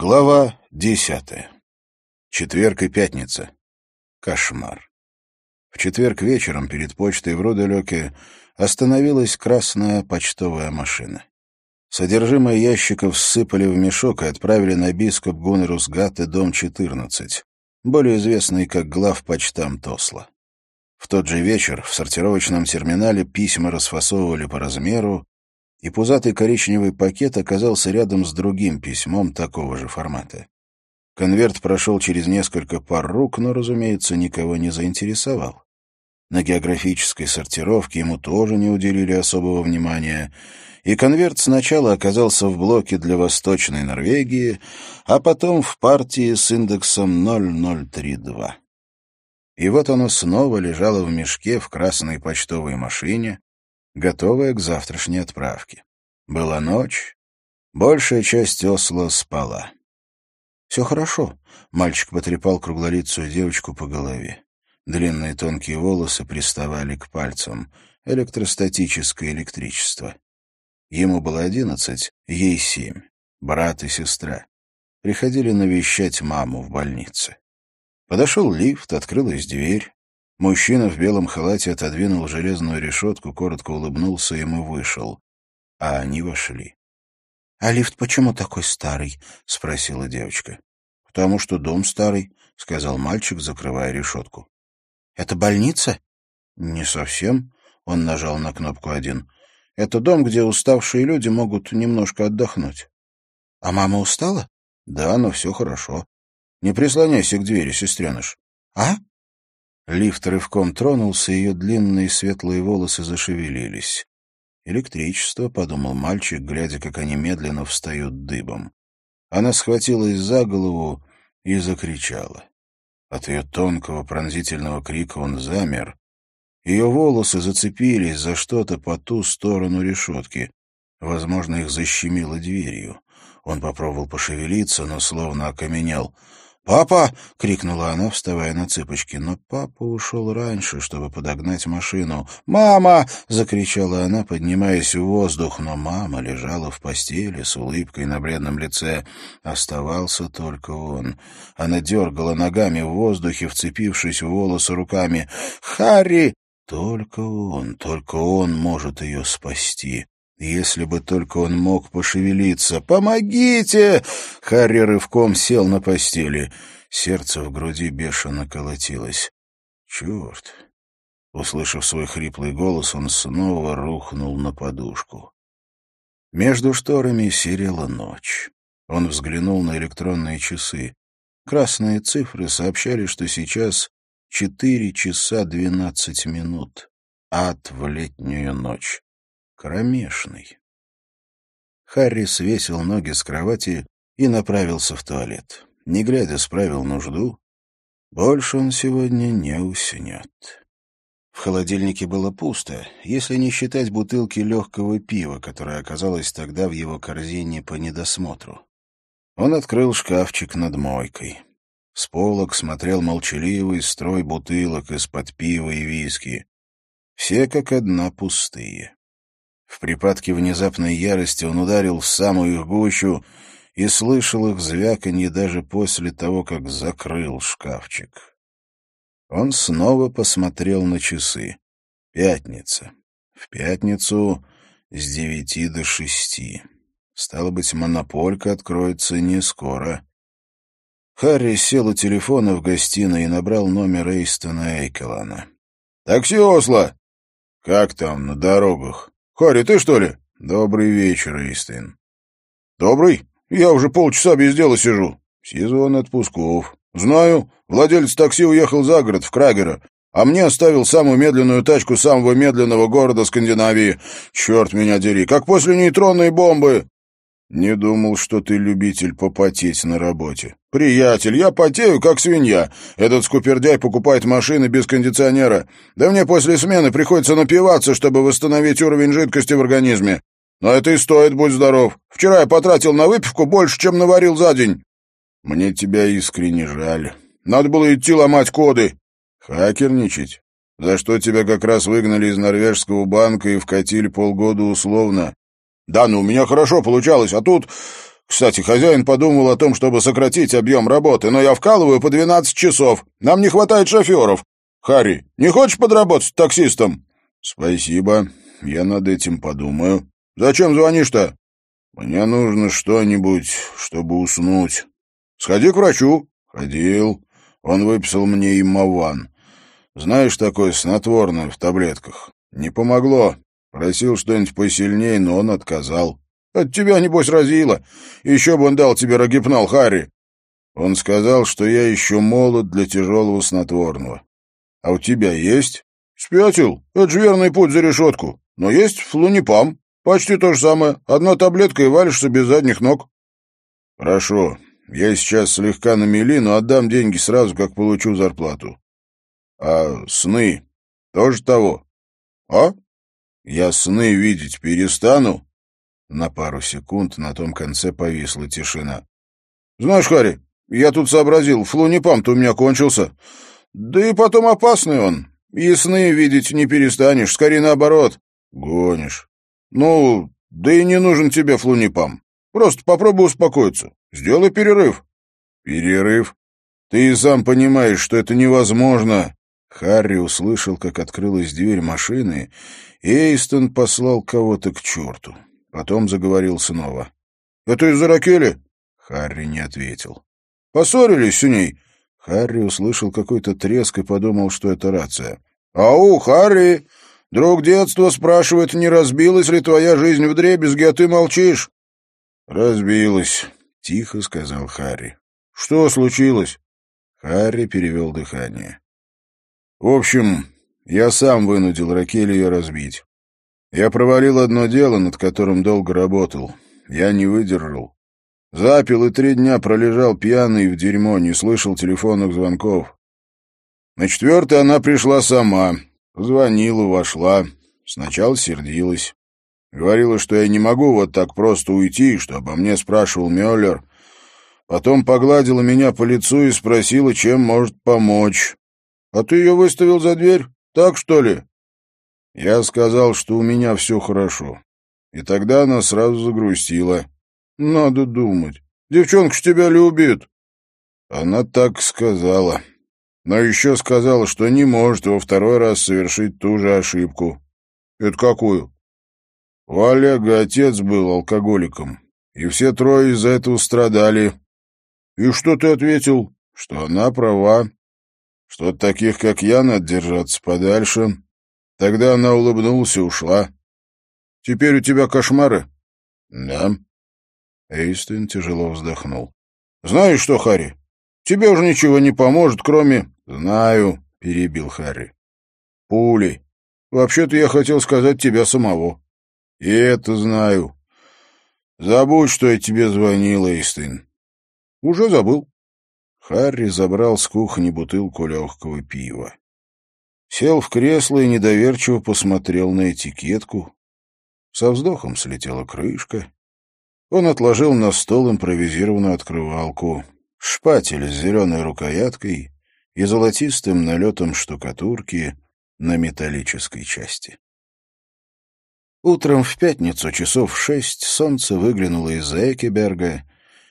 Глава десятая. Четверг и пятница. Кошмар. В четверг вечером перед почтой в Руделёке остановилась красная почтовая машина. Содержимое ящиков ссыпали в мешок и отправили на бископ Гуннерусгатте, дом 14, более известный как главпочтам Тосла. В тот же вечер в сортировочном терминале письма расфасовывали по размеру, и пузатый коричневый пакет оказался рядом с другим письмом такого же формата. Конверт прошел через несколько пар рук, но, разумеется, никого не заинтересовал. На географической сортировке ему тоже не уделили особого внимания, и конверт сначала оказался в блоке для Восточной Норвегии, а потом в партии с индексом 0032. И вот оно снова лежало в мешке в красной почтовой машине, готовая к завтрашней отправке. Была ночь, большая часть Осло спала. «Все хорошо», — мальчик потрепал круглолицую девочку по голове. Длинные тонкие волосы приставали к пальцам. Электростатическое электричество. Ему было одиннадцать, ей семь. Брат и сестра. Приходили навещать маму в больнице. Подошел лифт, открылась дверь. Мужчина в белом халате отодвинул железную решетку, коротко улыбнулся им и вышел. А они вошли. — А лифт почему такой старый? — спросила девочка. — Потому что дом старый, — сказал мальчик, закрывая решетку. — Это больница? — Не совсем. Он нажал на кнопку один. — Это дом, где уставшие люди могут немножко отдохнуть. — А мама устала? — Да, но все хорошо. Не прислоняйся к двери, сестреныш. — А? Лифт рывком тронулся, ее длинные светлые волосы зашевелились. «Электричество», — подумал мальчик, глядя, как они медленно встают дыбом. Она схватилась за голову и закричала. От ее тонкого пронзительного крика он замер. Ее волосы зацепились за что-то по ту сторону решетки. Возможно, их защемило дверью. Он попробовал пошевелиться, но словно окаменел — «Папа!» — крикнула она, вставая на цыпочки. Но папа ушел раньше, чтобы подогнать машину. «Мама!» — закричала она, поднимаясь в воздух. Но мама лежала в постели с улыбкой на бледном лице. Оставался только он. Она дергала ногами в воздухе, вцепившись в волосы руками. «Харри!» Только он, только он может ее спасти. Если бы только он мог пошевелиться. «Помогите!» Харри рывком сел на постели. Сердце в груди бешено колотилось. «Черт!» Услышав свой хриплый голос, он снова рухнул на подушку. Между шторами серела ночь. Он взглянул на электронные часы. Красные цифры сообщали, что сейчас четыре часа двенадцать минут. Ад в летнюю ночь кромешный. Харри свесил ноги с кровати и направился в туалет. Не глядя, справил нужду. Больше он сегодня не уснет. В холодильнике было пусто, если не считать бутылки легкого пива, которая оказалась тогда в его корзине по недосмотру. Он открыл шкафчик над мойкой. С полок смотрел молчаливый строй бутылок из-под пива и виски. Все как одна пустые. В припадке внезапной ярости он ударил в самую их гущу и слышал их звяканье даже после того, как закрыл шкафчик. Он снова посмотрел на часы. Пятница. В пятницу с девяти до шести. Стало быть, монополька откроется не скоро. Харри сел у телефона в гостиной и набрал номер Эйстона Эйкелана. «Такси Осло!» «Как там на дорогах?» «Харри, ты что ли?» «Добрый вечер, Эйстейн». «Добрый? Я уже полчаса без дела сижу». «Сезон отпусков». «Знаю. Владелец такси уехал за город, в Крагера, а мне оставил самую медленную тачку самого медленного города Скандинавии. Черт меня дери, как после нейтронной бомбы!» «Не думал, что ты любитель попотеть на работе». «Приятель, я потею, как свинья. Этот скупердяй покупает машины без кондиционера. Да мне после смены приходится напиваться, чтобы восстановить уровень жидкости в организме. Но это и стоит, будь здоров. Вчера я потратил на выпивку больше, чем наварил за день». «Мне тебя искренне жаль. Надо было идти ломать коды». «Хакерничать? За что тебя как раз выгнали из норвежского банка и вкатили полгода условно?» «Да, ну, у меня хорошо получалось, а тут Кстати, хозяин подумал о том, чтобы сократить объем работы, но я вкалываю по 12 часов. Нам не хватает шоферов. Харри, не хочешь подработать таксистом? Спасибо. Я над этим подумаю. Зачем звонишь-то? Мне нужно что-нибудь, чтобы уснуть. Сходи к врачу. Ходил. Он выписал мне имован. Знаешь, такое снотворное в таблетках. Не помогло. Просил что-нибудь посильнее, но он отказал. От тебя, небось, разило. Еще бы он дал тебе рогипнал, Харри. Он сказал, что я еще молод для тяжелого снотворного. А у тебя есть? Спятил. Это же верный путь за решетку. Но есть флунипам. Почти то же самое. Одна таблетка и валишься без задних ног. Хорошо. Я сейчас слегка на мели, но отдам деньги сразу, как получу зарплату. А сны тоже того? А? Я сны видеть перестану? На пару секунд на том конце повисла тишина. «Знаешь, Харри, я тут сообразил, флунипам-то у меня кончился. Да и потом опасный он. И видеть не перестанешь, скорее наоборот. Гонишь. Ну, да и не нужен тебе флунипам. Просто попробуй успокоиться. Сделай перерыв». «Перерыв? Ты и сам понимаешь, что это невозможно». Харри услышал, как открылась дверь машины, и Эйстон послал кого-то к черту. Потом заговорил снова. «Это из-за Ракели?» Харри не ответил. «Поссорились с ней?» Харри услышал какой-то треск и подумал, что это рация. «Ау, Харри! Друг детства спрашивает, не разбилась ли твоя жизнь в дребезги, а ты молчишь?» «Разбилась», — тихо сказал Харри. «Что случилось?» Харри перевел дыхание. «В общем, я сам вынудил Ракель ее разбить. Я провалил одно дело, над которым долго работал. Я не выдержал. Запил и три дня пролежал пьяный в дерьмо, не слышал телефонных звонков. На четвертый она пришла сама. Звонила, вошла. Сначала сердилась. Говорила, что я не могу вот так просто уйти, что обо мне спрашивал Мюллер. Потом погладила меня по лицу и спросила, чем может помочь. — А ты ее выставил за дверь? Так, что ли? Я сказал, что у меня все хорошо. И тогда она сразу загрустила. Надо думать. Девчонка ж тебя любит. Она так сказала. Но еще сказала, что не может во второй раз совершить ту же ошибку. Это какую? У Олега отец был алкоголиком, и все трое из-за этого страдали. И что ты ответил? Что она права, что от таких, как я, надо держаться подальше, Тогда она улыбнулась и ушла. «Теперь у тебя кошмары?» «Да». Эйстин тяжело вздохнул. «Знаешь что, Харри, тебе уже ничего не поможет, кроме...» «Знаю», — перебил Харри. «Пули. Вообще-то я хотел сказать тебя самого». «И это знаю. Забудь, что я тебе звонил, Эйстин». «Уже забыл». Харри забрал с кухни бутылку легкого пива. Сел в кресло и недоверчиво посмотрел на этикетку. Со вздохом слетела крышка. Он отложил на стол импровизированную открывалку, шпатель с зеленой рукояткой и золотистым налетом штукатурки на металлической части. Утром в пятницу часов шесть солнце выглянуло из-за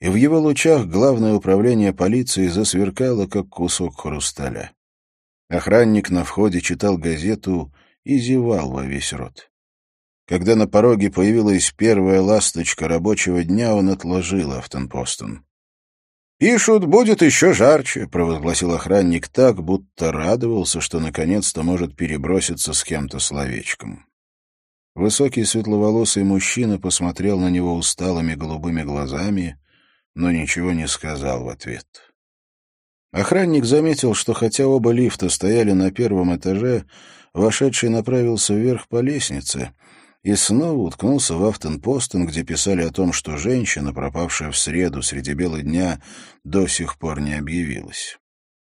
и в его лучах главное управление полиции засверкало, как кусок хрусталя. Охранник на входе читал газету и зевал во весь рот. Когда на пороге появилась первая ласточка рабочего дня, он отложил Автонпостон. «Пишут, будет еще жарче», — провозгласил охранник так, будто радовался, что наконец-то может переброситься с кем-то словечком. Высокий светловолосый мужчина посмотрел на него усталыми голубыми глазами, но ничего не сказал в ответ. Охранник заметил, что хотя оба лифта стояли на первом этаже, вошедший направился вверх по лестнице и снова уткнулся в Автонпостен, где писали о том, что женщина, пропавшая в среду среди бела дня, до сих пор не объявилась.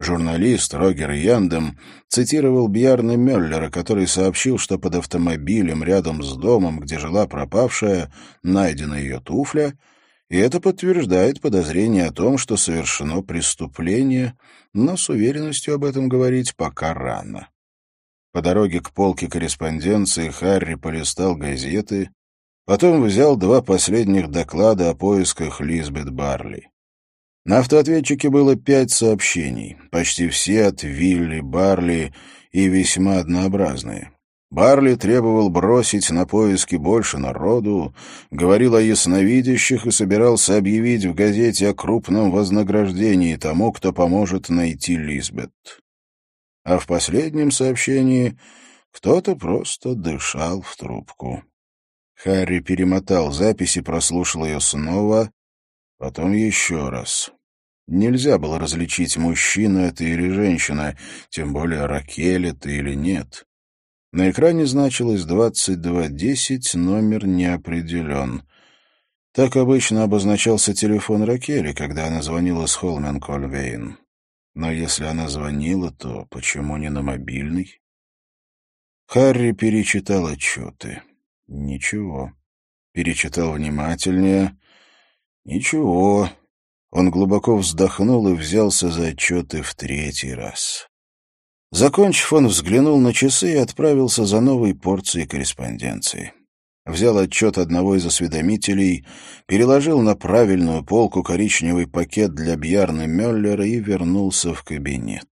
Журналист Рогер Яндем цитировал Бьярна Мюллера, который сообщил, что под автомобилем рядом с домом, где жила пропавшая, найдена ее туфля — и это подтверждает подозрение о том, что совершено преступление, но с уверенностью об этом говорить пока рано. По дороге к полке корреспонденции Харри полистал газеты Потом взял два последних доклада о поисках Лизбет Барли. На автоответчике было пять сообщений, почти все от Вилли Барли и весьма однообразные. Барли требовал бросить на поиски больше народу, говорил о ясновидящих и собирался объявить в газете о крупном вознаграждении тому, кто поможет найти Лизбет. А в последнем сообщении кто-то просто дышал в трубку. Харри перемотал запись и прослушал ее снова, потом еще раз. Нельзя было различить, мужчина это или женщина, тем более Ракель это или нет. На экране значилось 2210, номер не определен. Так обычно обозначался телефон Ракели, когда она звонила с Холмен Кольвейн. Но если она звонила, то почему не на мобильный? Харри перечитал отчеты. Ничего. Перечитал внимательнее. Ничего. Он глубоко вздохнул и взялся за отчеты в третий раз. Закончив, он взглянул на часы и отправился за новой порцией корреспонденции. Взял отчет одного из осведомителей, переложил на правильную полку коричневый пакет для Бьярны Мюллера и вернулся в кабинет.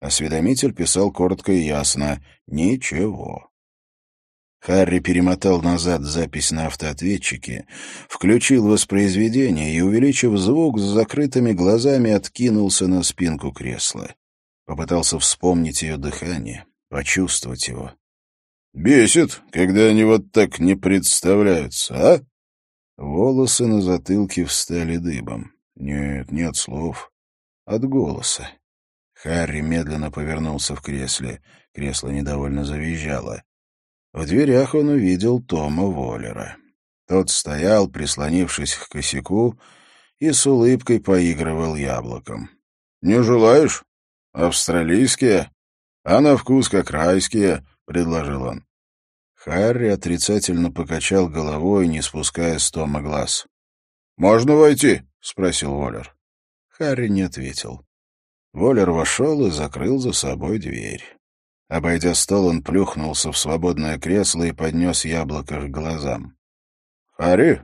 Осведомитель писал коротко и ясно «Ничего». Харри перемотал назад запись на автоответчике, включил воспроизведение и, увеличив звук, с закрытыми глазами откинулся на спинку кресла. Попытался вспомнить ее дыхание, почувствовать его. «Бесит, когда они вот так не представляются, а?» Волосы на затылке встали дыбом. Нет, нет слов. От голоса. Харри медленно повернулся в кресле. Кресло недовольно завизжало. В дверях он увидел Тома Воллера. Тот стоял, прислонившись к косяку, и с улыбкой поигрывал яблоком. «Не желаешь?» «Австралийские? А на вкус как райские», — предложил он. Харри отрицательно покачал головой, не спуская с Тома глаз. «Можно войти?» — спросил Воллер. Харри не ответил. Воллер вошел и закрыл за собой дверь. Обойдя стол, он плюхнулся в свободное кресло и поднес яблоко к глазам. «Харри,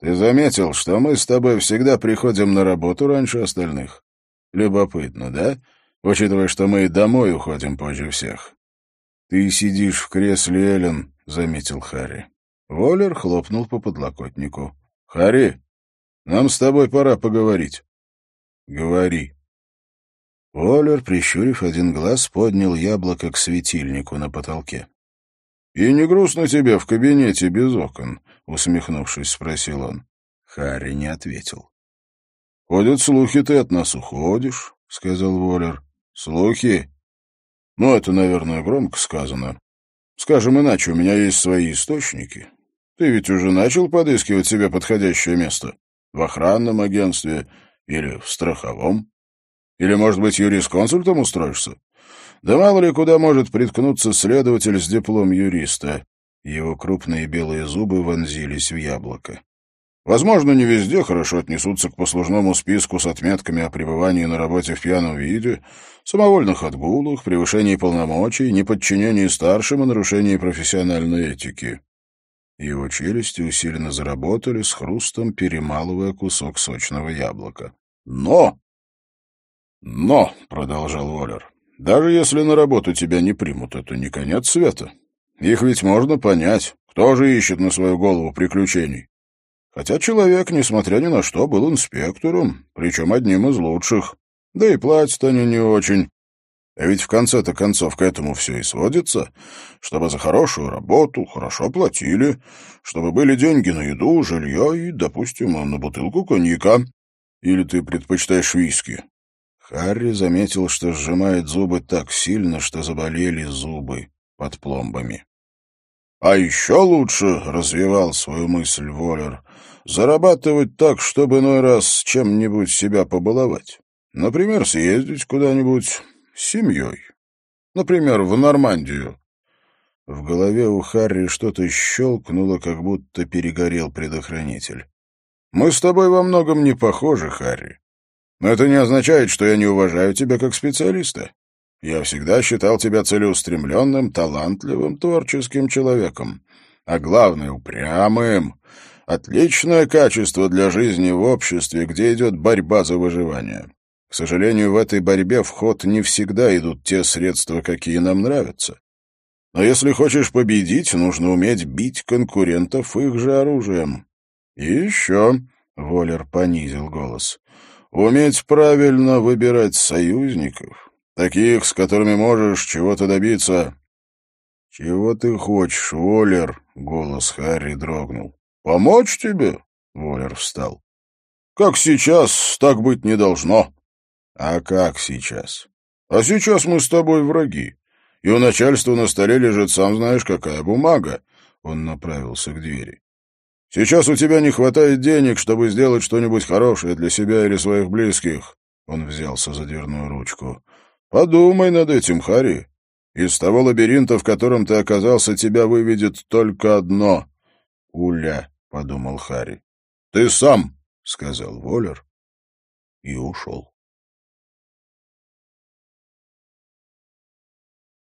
ты заметил, что мы с тобой всегда приходим на работу раньше остальных? Любопытно, да?» Учитывая, что мы и домой уходим позже всех. — Ты сидишь в кресле, Эллен, — заметил Харри. Воллер хлопнул по подлокотнику. — Харри, нам с тобой пора поговорить. — Говори. Воллер, прищурив один глаз, поднял яблоко к светильнику на потолке. — И не грустно тебе в кабинете без окон? — усмехнувшись, спросил он. Харри не ответил. — Ходят слухи, ты от нас уходишь, — сказал Воллер. Слухи? Ну, это, наверное, громко сказано. Скажем иначе, у меня есть свои источники. Ты ведь уже начал подыскивать себе подходящее место? В охранном агентстве или в страховом? Или, может быть, юрисконсультом устроишься? Да мало ли куда может приткнуться следователь с диплом юриста. Его крупные белые зубы вонзились в яблоко. Возможно, не везде хорошо отнесутся к послужному списку с отметками о пребывании на работе в пьяном виде, самовольных отгулах, превышении полномочий, неподчинении старшим и нарушении профессиональной этики. Его челюсти усиленно заработали, с хрустом перемалывая кусок сочного яблока. «Но!» «Но!» — продолжал Воллер. «Даже если на работу тебя не примут, это не конец света. Их ведь можно понять. Кто же ищет на свою голову приключений? Хотя человек, несмотря ни на что, был инспектором, причем одним из лучших. Да и платят они не очень. А ведь в конце-то концов к этому все и сводится, чтобы за хорошую работу хорошо платили, чтобы были деньги на еду, жилье и, допустим, на бутылку коньяка. Или ты предпочитаешь виски? Харри заметил, что сжимает зубы так сильно, что заболели зубы под пломбами. А еще лучше, — развивал свою мысль Воллер, — зарабатывать так, чтобы иной раз чем-нибудь себя побаловать. Например, съездить куда-нибудь с семьей. Например, в Нормандию. В голове у Харри что-то щелкнуло, как будто перегорел предохранитель. «Мы с тобой во многом не похожи, Харри. Но это не означает, что я не уважаю тебя как специалиста. Я всегда считал тебя целеустремленным, талантливым, творческим человеком. а главное — упрямым. Отличное качество для жизни в обществе, где идет борьба за выживание. К сожалению, в этой борьбе в ход не всегда идут те средства, какие нам нравятся. Но если хочешь победить, нужно уметь бить конкурентов их же оружием. И еще, — Воллер понизил голос, — уметь правильно выбирать союзников, таких, с которыми можешь чего-то добиться. — Чего ты хочешь, Воллер? — голос Харри дрогнул. — Помочь тебе? — Воллер встал. — Как сейчас, так быть не должно. — А как сейчас? — А сейчас мы с тобой враги и у начальства на столе лежит сам знаешь какая бумага. Он направился к двери. Сейчас у тебя не хватает денег, чтобы сделать что-нибудь хорошее для себя или своих близких. Он взялся за дверную ручку. Подумай над этим, Хари. Из того лабиринта, в котором ты оказался, тебя выведет только одно. Уля, — подумал Хари. Ты сам, — сказал Воллер и ушел.